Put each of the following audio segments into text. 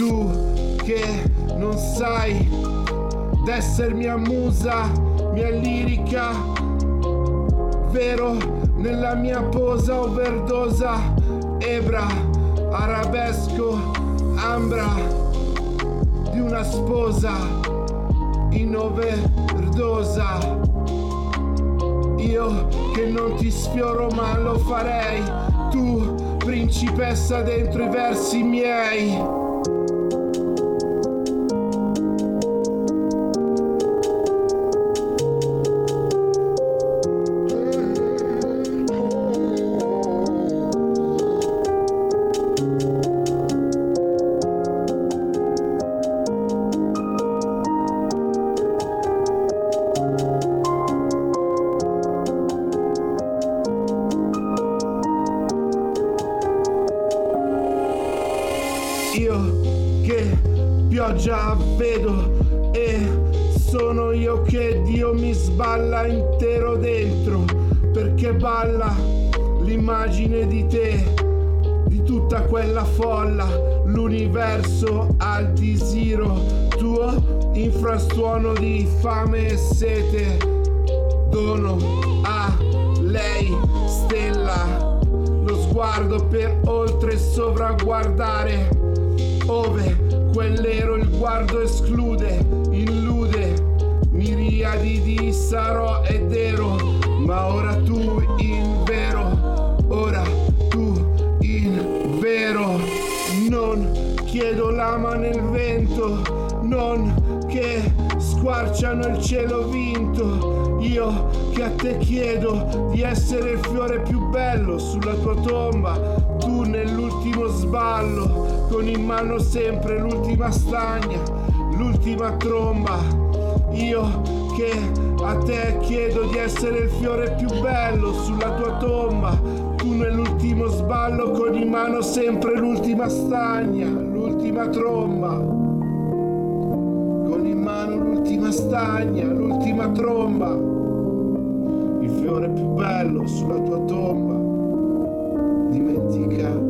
Tu che non sai d'essere mia musa, mia lirica, vero nella mia posa overdosa, ebra, arabesco, ambra di una sposa in overdosa. Io che non ti sfioro ma lo farei, tu principessa dentro i versi miei. Io che pioggia vedo e sono io che Dio mi sballa intero dentro perché balla l'immagine di te, di tutta quella folla, l'universo al disiro tuo, infrastuono di fame e sete, dono a lei stella, lo sguardo per oltre sovraguardare ove quell'ero il guardo esclude, illude, miriadi di sarò ed ero, ma ora tu in vero, ora tu in vero, non chiedo lama nel vento, non che squarciano il cielo vinto, io che a te chiedo di essere il fiore più bello sulla tua tomba, tu nell'ultimo sballo con in mano sempre l'ultima stagna, l'ultima tromba. Io che a te chiedo di essere il fiore più bello sulla tua tomba, tu nell'ultimo sballo con in mano sempre l'ultima stagna, l'ultima tromba. L'ultima stagna, l'ultima tromba, il fiore più bello sulla tua tomba. Dimentica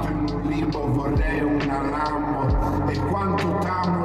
limbo, vorrei una lambo. E quanto t'amo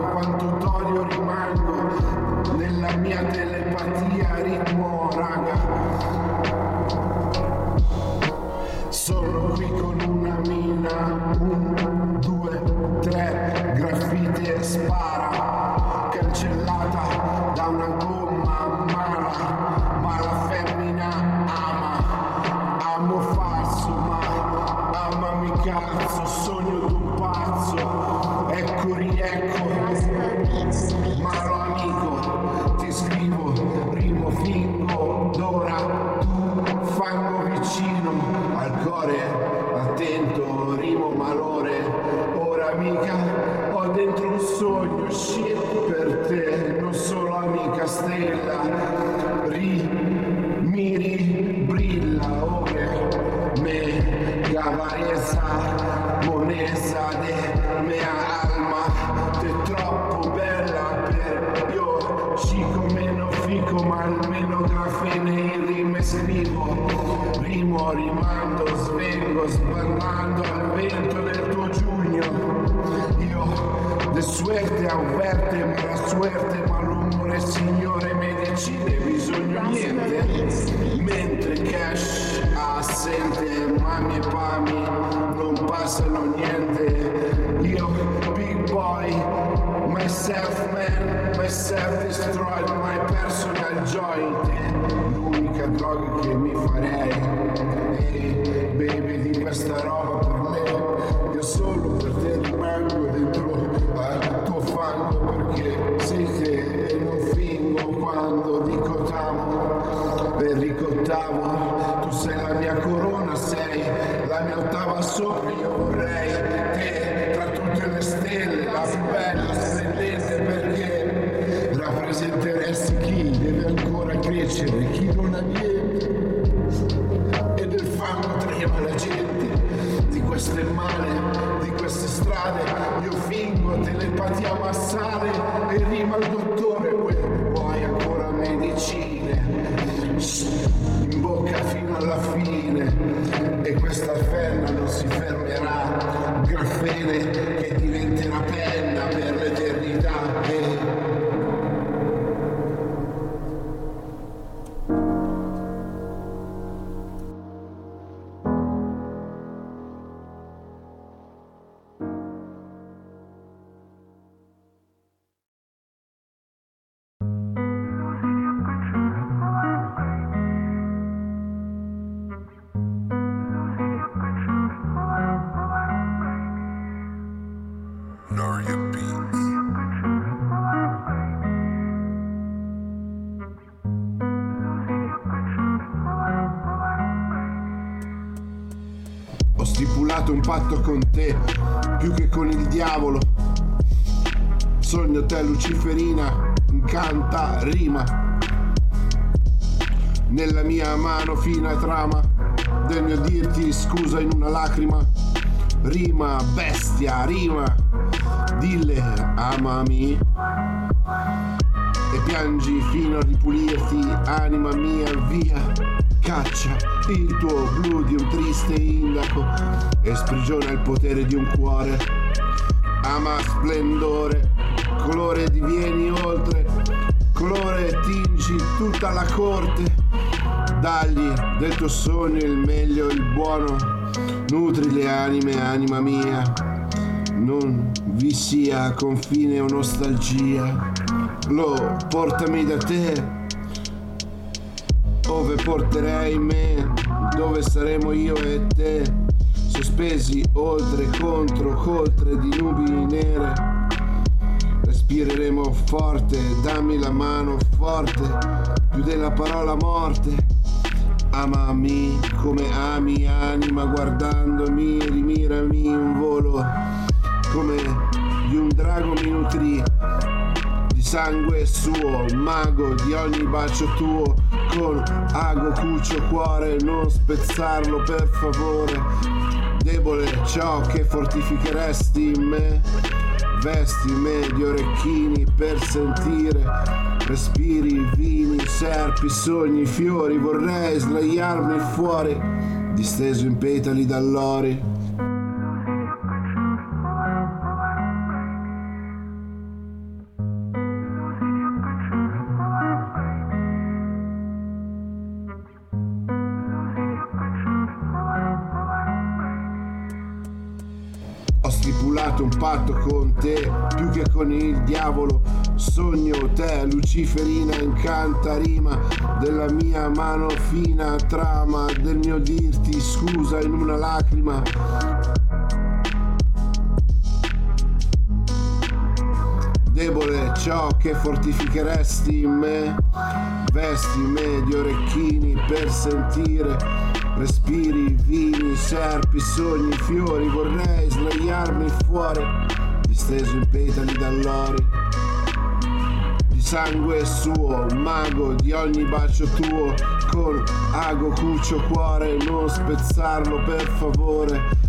вами also patto con te, più che con il diavolo. Sogno te luciferina, incanta, rima. Nella mia mano fina trama del mio dirti scusa in una lacrima. Rima, bestia, rima. Dille, amami. E piangi fino a ripulirti, anima mia, via. Caccia il tuo blu di un triste indaco e sprigiona il potere di un cuore. Ama splendore, colore divieni oltre, colore tingi tutta la corte. Dagli del tuo sogno il meglio, il buono, nutri le anime, anima mia. Non vi sia confine o nostalgia. Lo portami da te dove porterei me, dove saremo io e te, sospesi oltre, contro, coltre di nubi nere. Respireremo forte, dammi la mano forte, più della parola morte. Amami come ami anima guardandomi, rimirami in volo, come di un drago mi nutrì di sangue suo, mago di ogni bacio tuo, con ago cucio cuore, non spezzarlo per favore, debole ciò che fortificheresti in me, vesti me di orecchini per sentire, respiri, vini, serpi, sogni, fiori, vorrei sdraiarmi fuori, disteso in petali d'allori. diavolo, sogno te, luciferina, incanta rima della mia mano fina, trama del mio dirti scusa in una lacrima. Debole ciò che fortificheresti in me, vesti me di orecchini per sentire respiri, vini, serpi, sogni, fiori, vorrei sdraiarmi fuori disteso in petali d'allori. Di sangue suo, mago di ogni bacio tuo, con ago cucio cuore, non spezzarlo per favore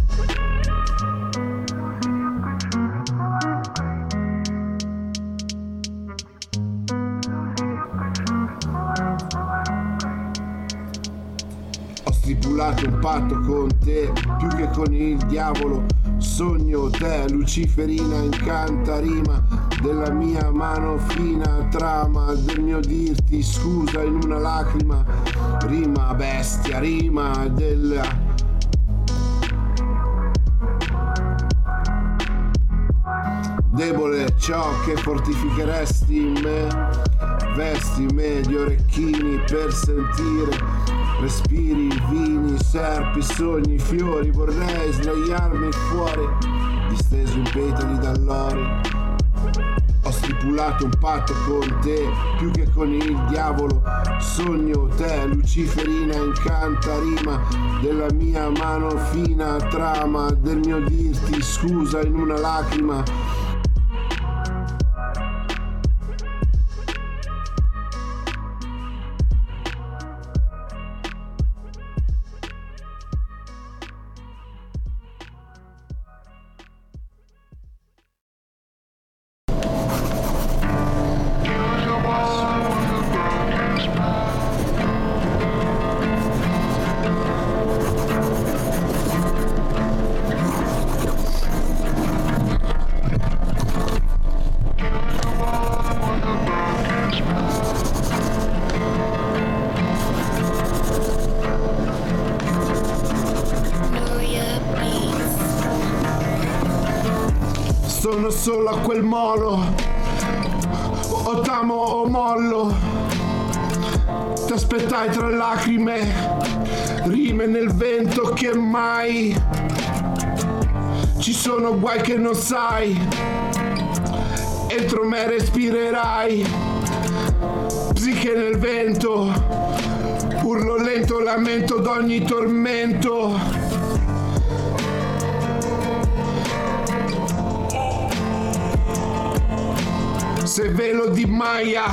stipulato un patto con te più che con il diavolo. Sogno te, luciferina, incanta rima della mia mano fina, trama del mio dirti scusa in una lacrima, rima bestia, rima della debole ciò che fortificheresti in me, vesti me di orecchini per sentire Respiri, vini, serpi, sogni, fiori, vorrei sdraiarmi fuori, disteso in petali d'allori. Ho stipulato un patto con te, più che con il diavolo. Sogno te, luciferina, incanta rima della mia mano fina trama, del mio dirti scusa in una lacrima sono solo a quel molo. O t'amo o mollo. Ti aspettai tra lacrime, rime nel vento che mai ci sono guai che non sai. Entro me respirerai, psiche nel vento, urlo lento, lamento d'ogni tormento se velo di Maya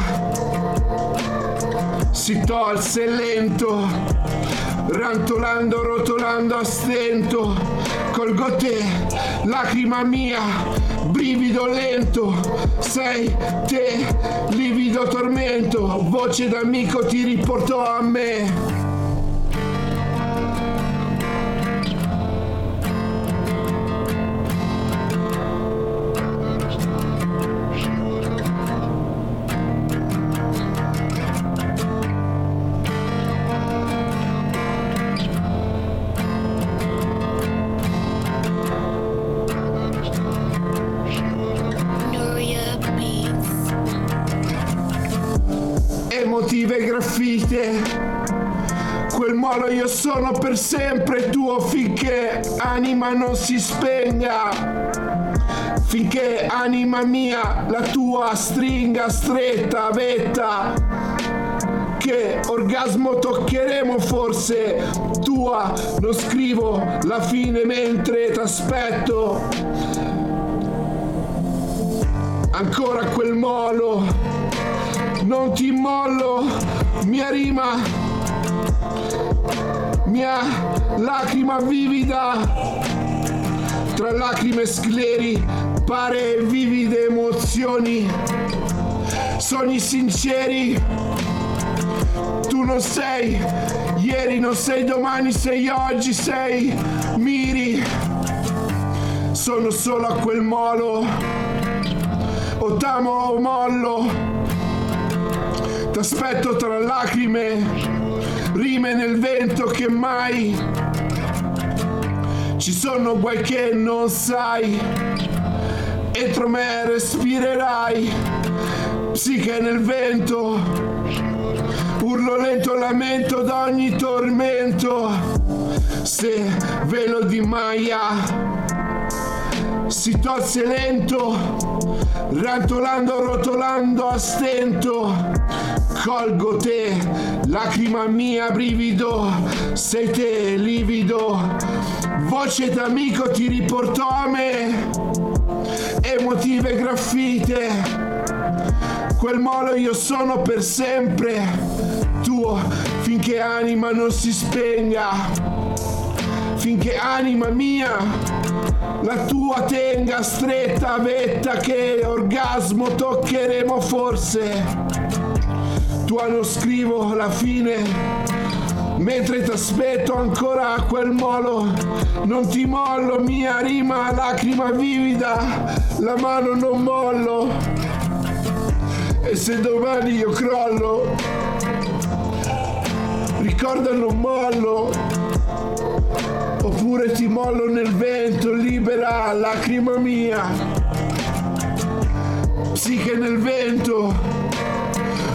si tolse lento, rantolando, rotolando a stento, colgo te, lacrima mia, brivido lento, sei te, livido tormento, voce d'amico ti riportò a me. Io sono per sempre tuo finché anima non si spenga. Finché anima mia la tua stringa stretta, vetta. Che orgasmo toccheremo forse tua, non scrivo la fine mentre t'aspetto. Ancora quel molo non ti mollo, mia rima, mia lacrima vivida, tra lacrime scleri, pare vivide emozioni, sogni sinceri, tu non sei, ieri non sei, domani sei, oggi sei, miri, sono solo a quel molo, o t'amo o mollo. T'aspetto tra lacrime, rime nel vento che mai ci sono guai che non sai. Entro me respirerai, psiche nel vento, urlo lento lamento d'ogni tormento. Se velo di Maya si tolse lento, rantolando, rotolando a stento. Colgo te, lacrima mia, brivido, sei te, livido. Voce d'amico ti riportò a me, emotive graffite. Quel molo io sono per sempre, tuo finché anima non si spenga finché anima mia la tua tenga stretta vetta che orgasmo toccheremo forse. Tu non scrivo la fine mentre ti aspetto ancora a quel molo. Non ti mollo mia rima lacrima vivida la mano non mollo. E se domani io crollo ricorda non mollo. Oppure ti mollo nel vento, libera lacrima mia. Psiche nel vento,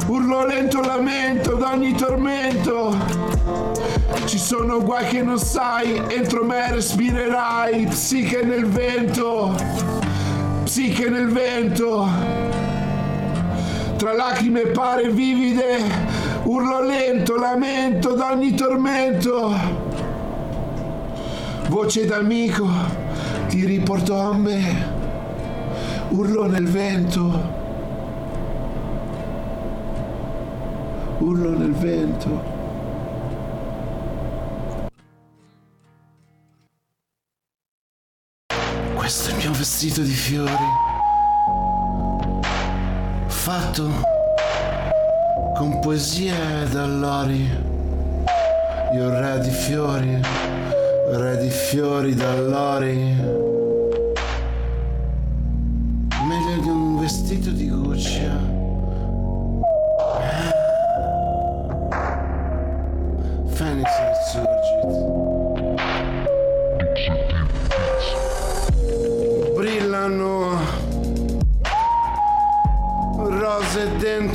urlo lento lamento d'ogni tormento. Ci sono guai che non sai, entro me respirerai, psiche nel vento, psiche nel vento. Tra lacrime pare vivide, urlo lento, lamento d'ogni tormento voce d'amico ti riportò a me, urlo nel vento, urlo nel vento. Questo è il mio vestito di fiori, fatto con poesie ed allori, io re di fiori re di fiori d'allori. Meglio di un vestito di Gucci.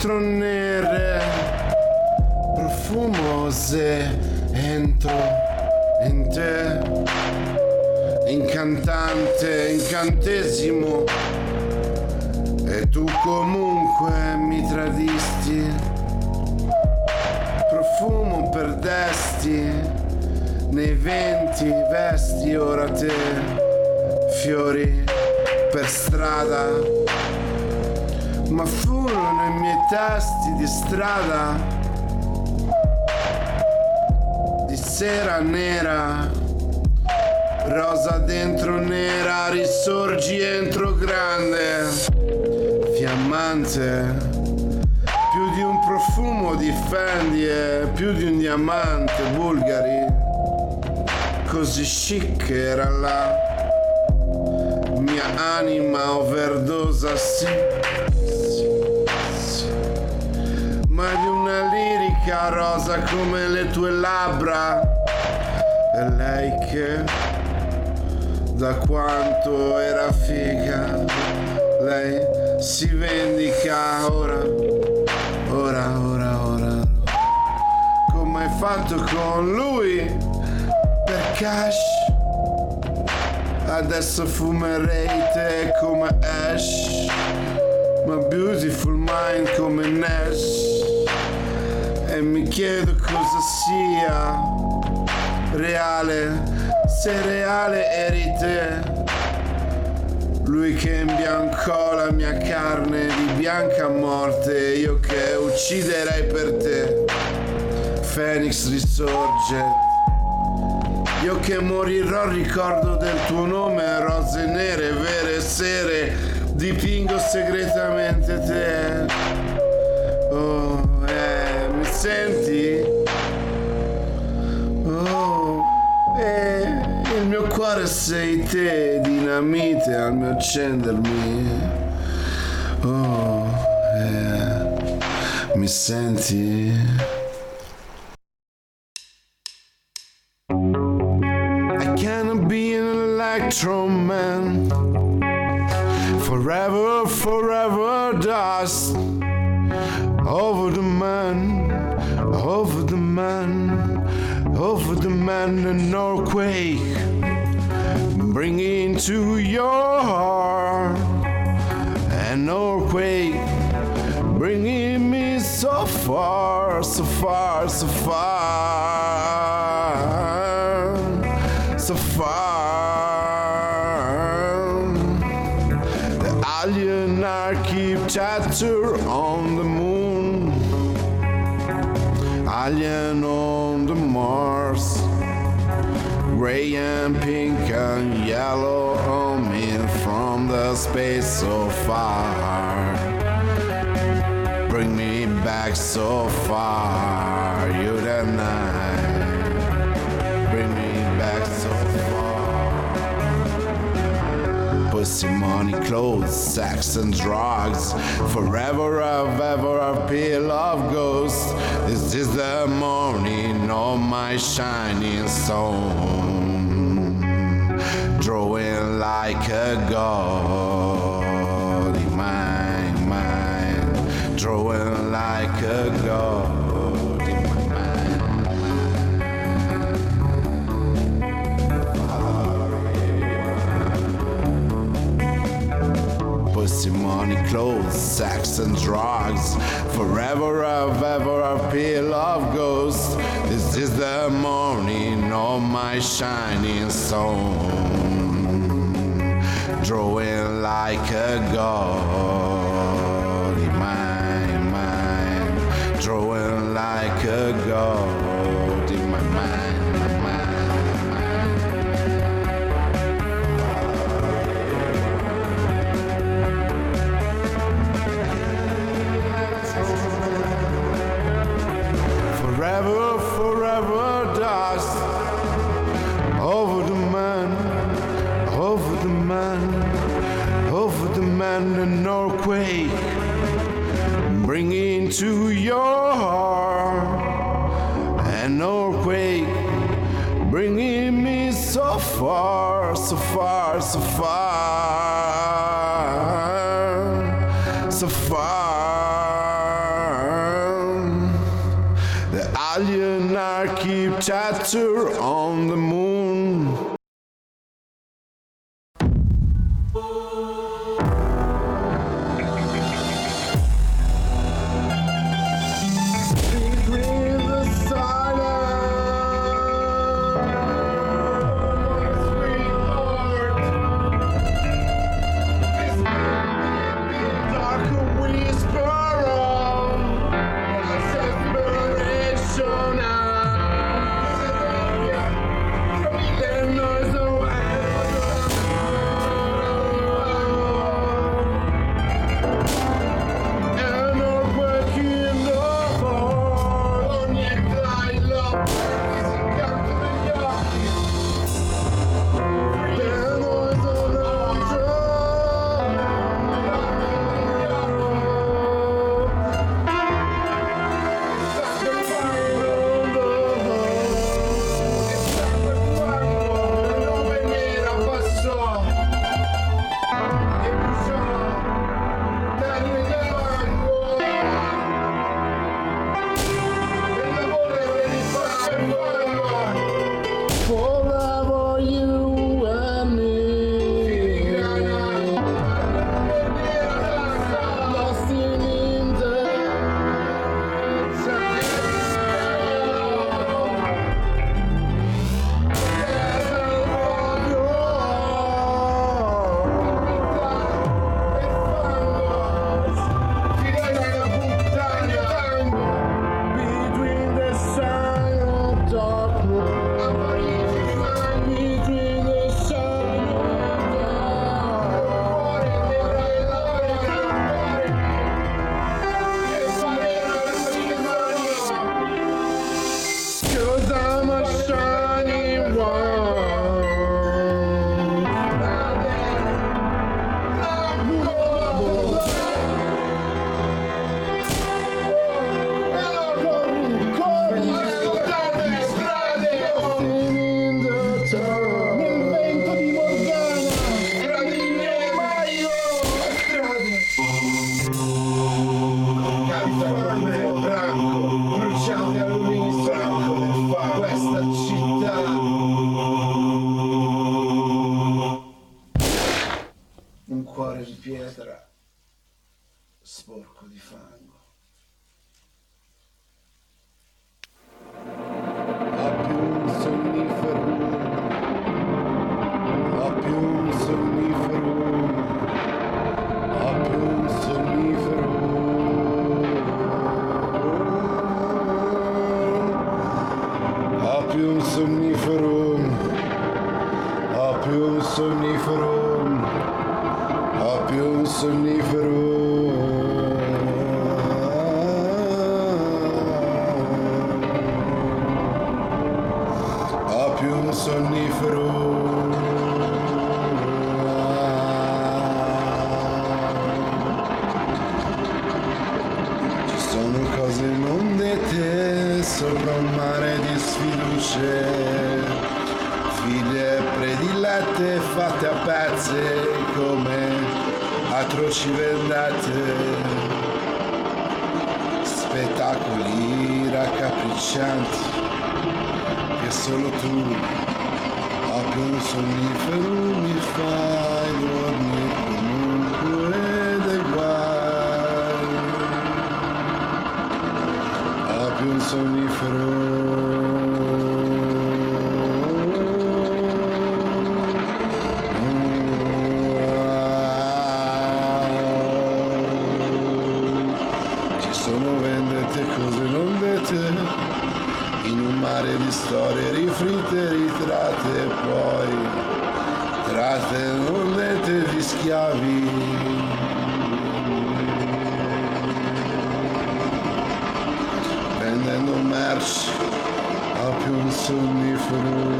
Dentro nere, profumose entro in te, incantante, incantesimo, e tu comunque mi tradisti, profumo perdesti, nei venti vesti ora te, fiori per strada, ma furono i miei testi di strada sera nera, rosa dentro nera, risorgi entro grande, fiammante, più di un profumo di Fendi e più di un diamante bulgari, così chic era la mia anima overdosa, sì, ma di una lirica rosa come le tue labbra e lei che da quanto era figa, lei si vendica ora, ora, ora, ora. Come hai fatto con lui per cash? Adesso fumerei te come Ash, ma beautiful mind come Nash. E mi chiedo cosa sia reale, se reale eri te. Lui che imbiancò la mia carne di bianca morte, io che ucciderei per te. Phoenix risorge. Io che morirò ricordo del tuo nome, rose nere, vere sere, dipingo segretamente te. Oh, eh, mi senti? mio cuore sei te, dinamite al mio accendermi. Oh, eh, mi senti? I cannot be an electro man. Forever, forever dust over over the man, over the man, an earthquake bring into your heart an earthquake, bringing me so far, so far, so far, so far. The alien keep tattooed on alien on the Mars gray and pink and yellow me from the space so far. Bring me back so far, you and I. Bring me back so far. Pussy, money, clothes, sex, and drugs. Forever, I've ever, a peel of ghosts. This is the morning of my shining stone drawing like a god in my mind, drawing like a god money, clothes, sex, and drugs. Forever, I've ever, a peel of ghosts. This is the morning of my shining stone drawing like a god in my mind, drawing like a god man, an earthquake, bringing to your heart. An earthquake, bringing me so far, so far, so far, sfiducie, figlie predilette fatte a pezzi come atroci vendette, spettacoli raccapriccianti che solo tu a un sonnifero mi fai dormire comunque dei guai. Sonnifero ci sono vendette cose non dette mare di storie rifritte, ritratte e poi tratte non dette di schiavi. Vendendo merci a più un sonnifero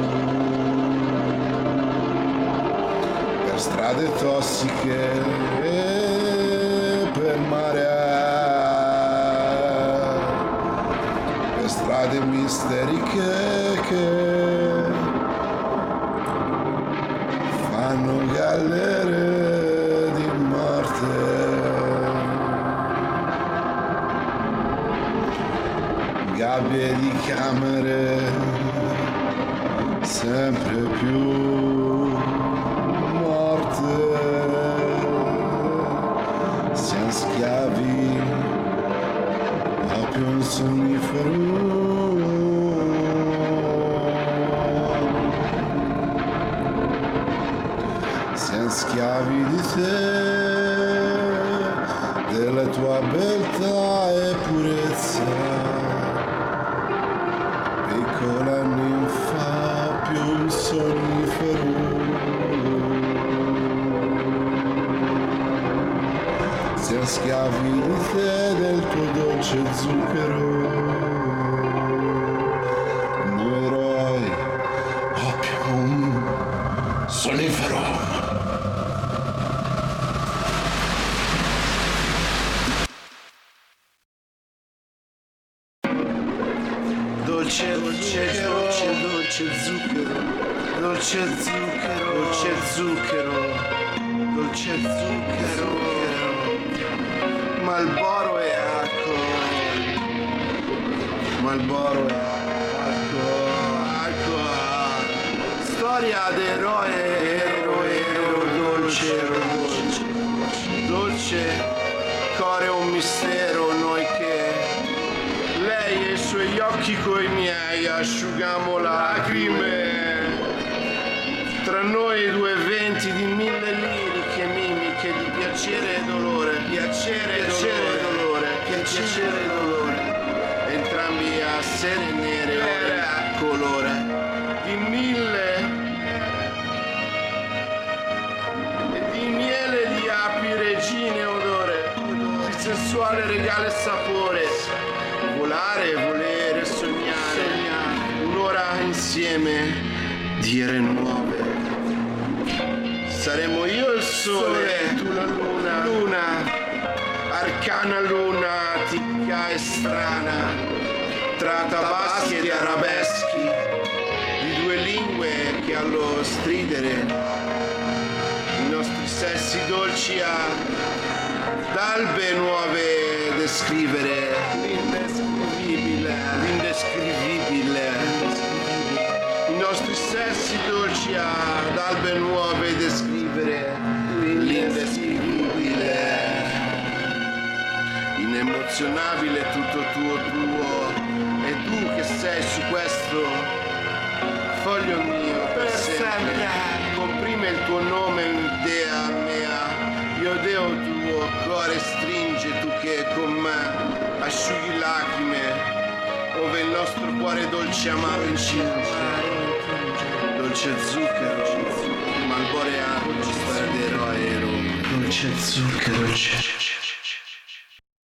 per strade tossiche e per mare per strade misteriche che fanno galere di morte. Gabbie di camere siamo schiavi di te della tua beltà e purezza. Piccola ninfa più sonnifero. Siamo schiavi di te del tuo dolce zucchero Malboro e alcol alcol storia d'eroe eroe ero dolce ero dolce dolce core un mistero noi che lei e i suoi occhi coi miei asciugamo lacrime. Tra noi due venti di mille liriche mimiche di piacere e dolore piacere e dolore, dolore piacere e dolore entrambi a sere nere ore a colore di mille e di miele di api regine odore di sensuale regale sapore. Volare volere sognare. Un'ora insieme dire nuove. Saremo io il sole, tu la luna. Luna arcana lunatica e strana tra tabaschi ed arabeschi, di due lingue che allo stridere i nostri sessi dolci a d'albe nuove descrivere, l'indescrivibile, l'indescrivibile, i nostri sessi dolci a d'albe nuove descrivere, l'indescrivibile, inemozionabile tutto tuo tuo. Tu che sei su questo foglio mio per, sempre. Comprime il tuo nome in dea mea. Io deo tuo cuore stringe tu che con me asciughi lacrime. Ove il nostro cuore dolce amaro incinge. Dolce zucchero, malboreano, ci sperderò aereo. Dolce zucchero,